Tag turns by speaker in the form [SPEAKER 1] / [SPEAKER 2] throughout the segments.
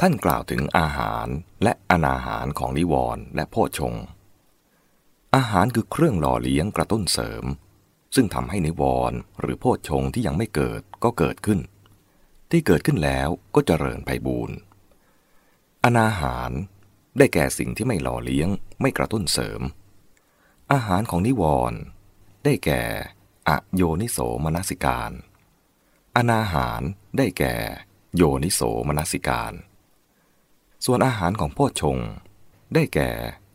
[SPEAKER 1] ท่านกล่าวถึงอาหารและอนาหารของนิวรณ์และโพชง อาหารคือเครื่องหล่อเลี้ยงกระตุ้นเสริม ซึ่งทำให้นิวรณ์หรือโพชงที่ยังไม่เกิดก็เกิดขึ้น ที่เกิดขึ้นแล้วก็เจริญไปบูรณ์อนาหารได้แก่สิ่งที่ไม่หล่อเลี้ยงไม่กระตุ้นเสริม อาหารของนิวรณ์ได้แก่อโยนิโสมนสิการ อนาหารได้แก่ โยนิโสมนสิการ ส่วนอาหารของโพชฌงได้แก่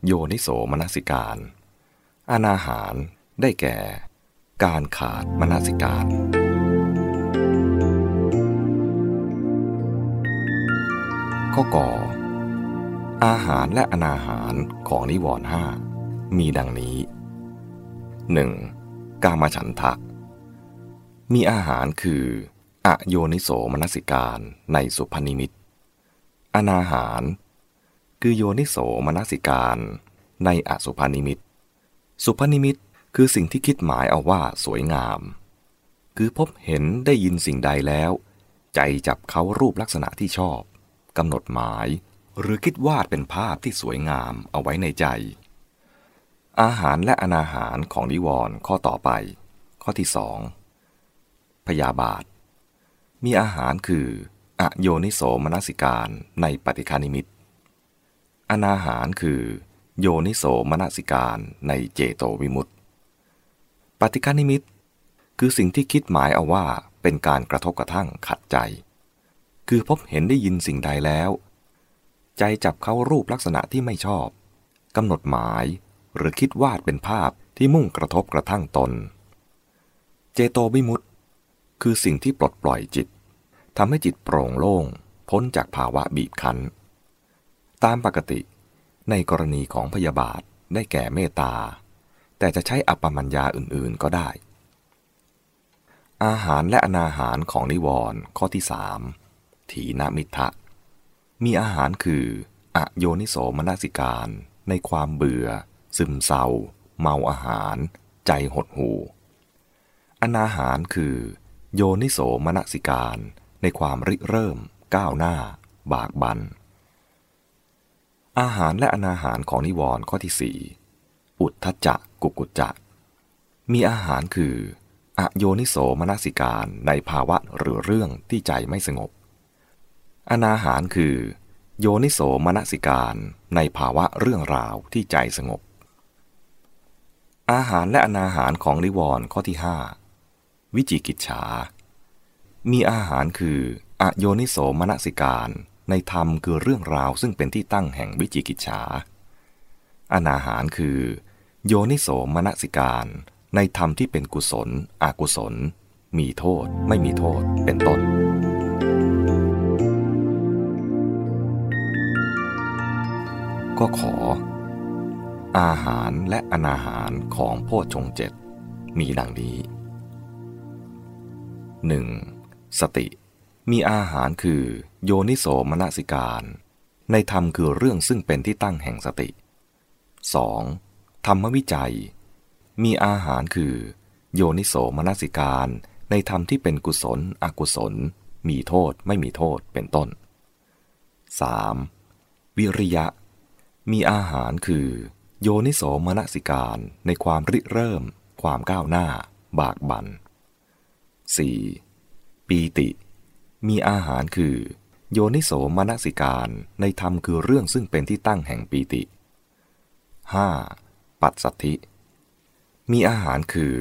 [SPEAKER 1] โยนิโสมนสิการ อนาหารได้แก่ การขาดมนสิการ ข้อก่อ อาหารและอนาหารของนิวรณ์ห้ามีดังนี้ 1. กามฉันทะมีอาหารคือ อโยนิโสมนสิการในสุพนิมิต อนาหาร คือโยนิโสมนสิการในอสุพนิมิต สุพนิมิตคือสิ่งที่คิดหมายเอาว่าสวยงาม คือพบเห็นได้ยินสิ่งใดแล้ว ใจจับเขารูปลักษณะที่ชอบกำหนดหมาย หรือคิดวาดเป็นภาพที่สวยงามเอาไว้ในใจ อาหารและอนาหารของนิวรณ์ข้อต่อไป ข้อที่สองพยาบาท มีอาหารคือ อโยนิโสมนสิการในปฏิคานิมิต อนาหารคือ โยนิโสมนสิการในเจโตวิมุตติ ปฏิคานิมิต คือสิ่งที่คิดหมายเอาว่าเป็นการกระทบกระทั่งขัดใจ คือพบเห็นได้ยินสิ่งใดแล้ว ใจจับเข้ารูปลักษณะที่ไม่ชอบกำหนดหมายหรือคิดวาดเป็นภาพที่มุ่งกระทบกระทั่งตน เจโตวิมุตติ คือสิ่งที่ปลดปล่อยจิต ทำให้จิตโปร่งโล่ง พ้นจากภาวะบีบคั้น ตามปกติ ในกรณีของพยาบาทได้แก่เมตตา แต่จะใช้อัปปมัญญาอื่นๆก็ได้ อาหารและอนาหารของนิวรณ์ข้อที่สามถีนมิทะ มีอาหารคืออโยนิโสมนสิการ ในความเบื่อ ซึมเศร้า เมาอาหาร ใจหดหูอนาหารคือ โยนิโสมนสิการ ในความริเริ่ม ก้าวหน้า บากบัน อาหารและอนาหารของนิวรณ์ข้อที่สี่อุทธจักกุกุจจะ มีอาหารคืออโยนิโสมนสิการในภาวะหรือเรื่องที่ใจไม่สงบ อนาหารคือ โยนิโสมนสิการในภาวะเรื่องราวที่ใจสงบ อาหารและอนาหารของนิวรณ์ข้อที่ห้าวิจิกิจฉา มีอาหารคืออโยนิโสมนสิการ ในธรรมคือเรื่องราวซึ่งเป็นที่ตั้งแห่งวิจิกิจฉาอนาหารคือ โยนิโสมนสิการ ในธรรมที่เป็นกุศล อกุศล มีโทษ ไม่มีโทษ เป็นต้นก็ขอ อาหารและอนาหารของโพชงเจ็ดมีดังนี้ 1. สติ มีอาหารคือโยนิโสมนสิการ ในธรรมคือเรื่องซึ่งเป็นที่ตั้งแห่งสติ 2. ธรรมวิจัย มีอาหารคือ โยนิโสมนสิการ ในธรรมที่เป็นกุศล อกุศล มีโทษไม่มีโทษเป็นต้น 3. วิริยะ มีอาหารคือ โยนิโสมนสิการในความริเริ่ม ความก้าวหน้า บากบัน 4. ปีติ มีอาหารคือ โยนิโสมนสิการในธรรมคือเรื่องซึ่งเป็นที่ตั้งแห่งปีติ 5. ปัสสัทธิ มีอาหารคือ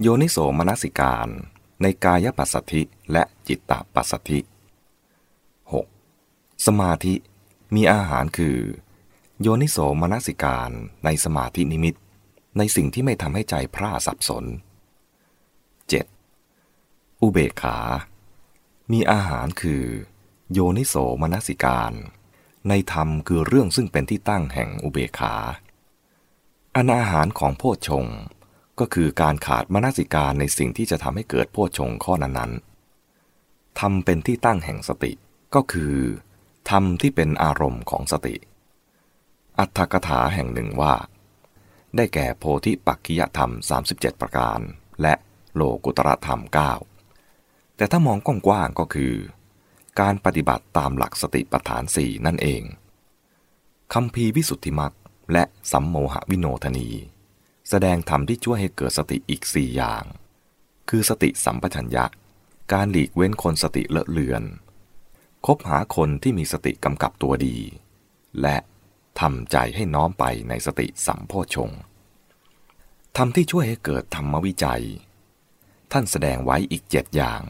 [SPEAKER 1] โยนิโสมนสิการในกายปัสสัทธิและจิตตปัสสัทธิ 6. สมาธิมีอาหารคือ โยนิโสมนสิการในสมาธินิมิต ในสิ่งที่ไม่ทำให้ใจพร่าสับสน 7. อุเบกขา มีอาหารคือ โยนิโสมนสิการ ในธรรมคือเรื่องซึ่งเป็นที่ตั้งแห่งอุเบกขาอนาหารของโพชฌงก็คือการขาดมนสิการในสิ่งที่จะทำให้เกิดโพชฌงข้อนั้นๆทำเป็นที่ตั้งแห่งสติก็คือธรรมที่เป็นอารมณ์ของสติ อัตถกถาแห่งหนึ่งว่า ได้แก่โพธิปักกิยธรรม 37 ประการ และโลกุตระธรรม 9 แต่ถ้ามองกว้างๆก็คือ การปฏิบัติตามหลักสติปัฏฐานสี่นั่นเองคำพีวิสุทธิมักและสัมโมหวิโนทนี แสดงธรรมที่ช่วยให้เกิดสติอีกสี่อย่าง คือสติสัมปชัญญะ การหลีกเว้นคนสติเลอะเลือน คบหาคนที่มีสติกำกับตัวดี และทำใจให้น้อมไปในสติสัมโพชงทำที่ช่วยให้เกิดธรรมวิจัย ท่านแสดงไว้อีกเจ็ดอย่าง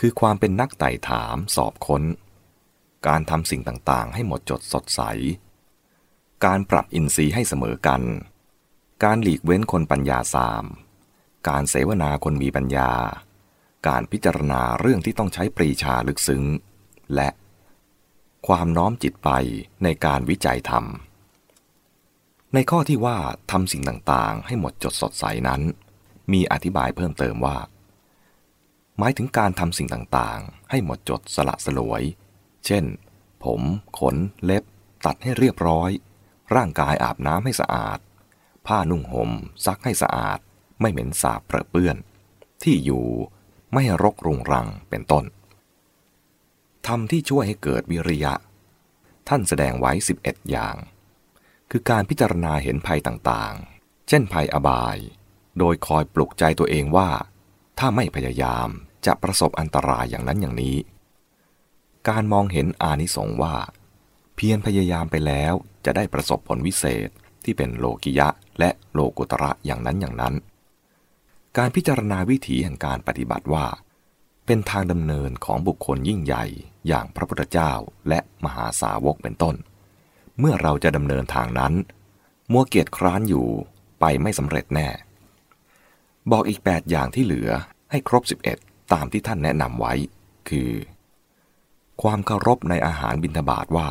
[SPEAKER 1] คือความเป็นนักไต่ถามสอบค้น การทำสิ่งต่างๆ ให้หมดจดสดใส การปรับอินทรีย์ให้เสมอกัน การหลีกเว้นคนปัญญาสาม การเสวนาคนมีปัญญา การพิจารณาเรื่องที่ต้องใช้ปรีชาลึกซึ้ง และ ความน้อมจิตไปในการวิจัยธรรม ในข้อที่ว่าทำสิ่งต่างๆ ให้หมดจดสดใสนั้น มีอธิบายเพิ่มเติมว่า หมายถึงการทำสิ่งต่างๆ ให้หมดจดสละสลวย เช่น ผม ขน เล็บ ตัดให้เรียบร้อย ร่างกายอาบน้ำให้สะอาด ผ้านุ่งหม่มซักให้สะอาด ไม่เหม็นสาบเปรอะเปื้อน ที่อยู่ไม่รกรุงรังเป็นต้นธรรมที่ช่วยให้เกิดวิริยะ ท่านแสดงไว้ 11 อย่าง คือการพิจารณาเห็นภัยต่างๆ เช่นภัยอบาย โดยคอยปลุกใจตัวเองว่า ถ้าไม่พยายามจะประสบอันตรายอย่างนั้นอย่างนี้ การมองเห็นอานิสงส์ว่า เพียรพยายามไปแล้วจะได้ประสบผลวิเศษที่เป็นโลกิยะและโลกุตระอย่างนั้นอย่างนั้น การพิจารณาวิถีแห่งการปฏิบัติว่า เป็นทางดำเนินของบุคคลยิ่งใหญ่อย่างพระพุทธเจ้าและมหาสาวกเป็นต้น เมื่อเราจะดำเนินทางนั้น มัวเกียจคร้านอยู่ไปไม่สำเร็จแน่ บอกอีก 8 อย่างที่เหลือให้ครบ 11 ตามที่ท่านแนะนำไว้ คือ ความเคารพในอาหารบิณฑบาตว่า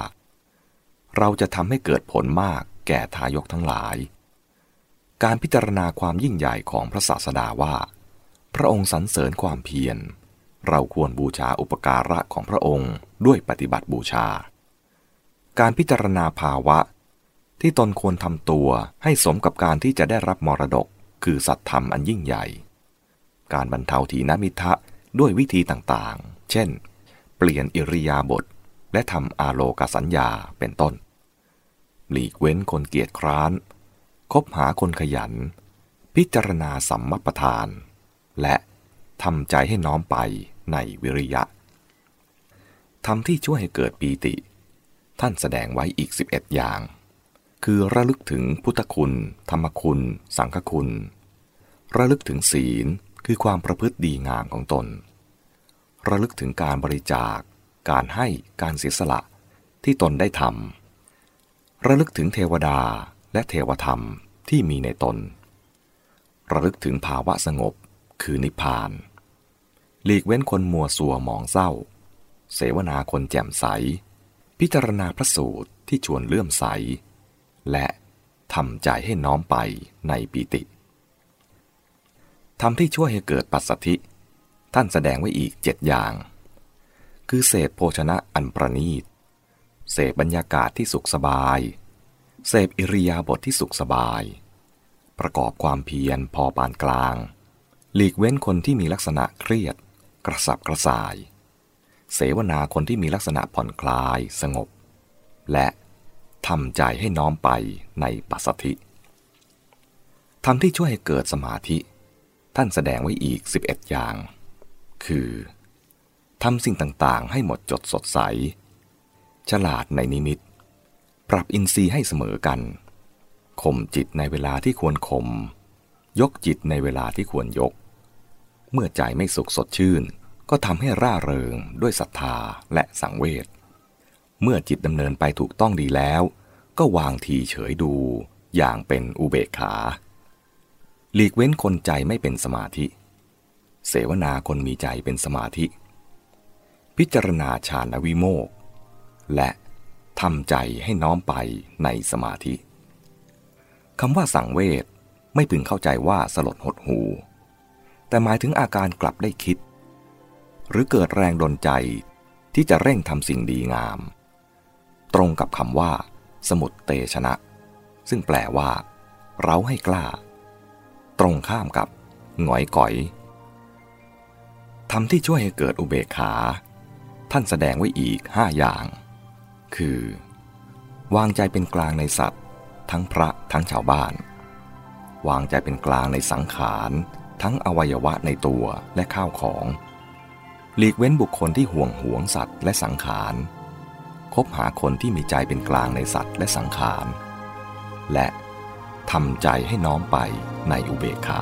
[SPEAKER 1] เราจะทำให้เกิดผลมากแก่ทายกทั้งหลาย การพิจารณาความยิ่งใหญ่ของพระศาสดาว่า พระองค์สรรเสริญความเพียร เราควรบูชาอุปการะของพระองค์ด้วยปฏิบัติบูชา การพิจารณาภาวะที่ตนควรทำตัวให้สมกับการที่จะได้รับมรดก คือสัตธรรมอันยิ่งใหญ่ การบรรเทาทีนมิทะด้วยวิธีต่างๆ เช่น เปลี่ยนอิริยาบถและทำอาโลกสัญญาเป็นต้น หลีกเว้นคนเกียจคร้าน คบหาคนขยัน พิจารณาสัมมประธาน และทำใจให้น้อมไปในวิริยะทำที่ช่วยให้เกิดปีติ ท่านแสดงไว้อีก 11 อย่าง คือระลึกถึงพุทธคุณ ธรรมคุณ สังฆคุณ ระลึกถึงศีลคือความประพฤติดีงามของตน ระลึกถึงการบริจาค การให้การเสียสละที่ตนได้ทำระลึกถึงเทวดาและเทวธรรมที่มีในตน ระลึกถึงภาวะสงบคือนิพพาน หลีกเว้นคนมัวสัวหมองเศร้า เสวนาคนแจ่มใส พิจารณาพระสูตรที่ชวนเลื่อมใส และทำใจให้น้อมไปในปีติทำที่ช่วยให้เกิดปัสสธิท่านแสดงไว้อีกเจ็ดอย่าง คือเสพโภชนะอันประณีต เสพบรรยากาศที่สุขสบาย เสพอิริยาบถทที่สุขสบาย ประกอบความเพียรพอปานกลาง หลีกเว้นคนที่มีลักษณะเครียด กระสับกระส่าย เสวนาคนที่มีลักษณะผ่อนคลายสงบ และ ทำใจให้น้อมไปในปัสสธิทำที่ช่วยให้เกิดสมาธิ ท่านแสดงไว้อีก 11 อย่าง คือทำสิ่งต่างๆ ให้หมดจดสดใส ฉลาดในนิมิต ปรับอินทรีย์ให้เสมอกัน ข่มจิตในเวลาที่ควรข่ม ยกจิตในเวลาที่ควรยก เมื่อใจไม่สุขสดชื่น ก็ทำให้ร่าเริงด้วยศรัทธาและสังเวช เมื่อจิตดำเนินไปถูกต้องดีแล้ว ก็วางทีเฉยดูอย่างเป็นอุเบกขา หลีกเว้นคนใจไม่เป็นสมาธิ เสวนาคนมีใจเป็นสมาธิ พิจารณาฌานวิโมก และทำใจให้น้อมไปในสมาธิคำว่าสังเวชไม่พึงเข้าใจว่าสลดหดหู แต่หมายถึงอาการกลับได้คิด หรือเกิดแรงดลใจที่จะเร่งทำสิ่งดีงาม ตรงกับคำว่า สมุดเตชนะ ซึ่งแปลว่า เราให้กล้า ตรงข้ามกับหงอยก่อยทำที่ช่วยให้เกิดอุเบกขา ท่านแสดงไว้อีกห้าอย่าง คือ วางใจเป็นกลางในสัตว์ ทั้งพระทั้งชาวบ้าน วางใจเป็นกลางในสังขาร ทั้งอวัยวะในตัวและข้าวของ หลีกเว้นบุคคลที่ห่วงหวงสัตว์และสังขาร คบหาคนที่มีใจเป็นกลางในสัตว์และสังขาร และทำใจให้น้อมไปในอุเบกขา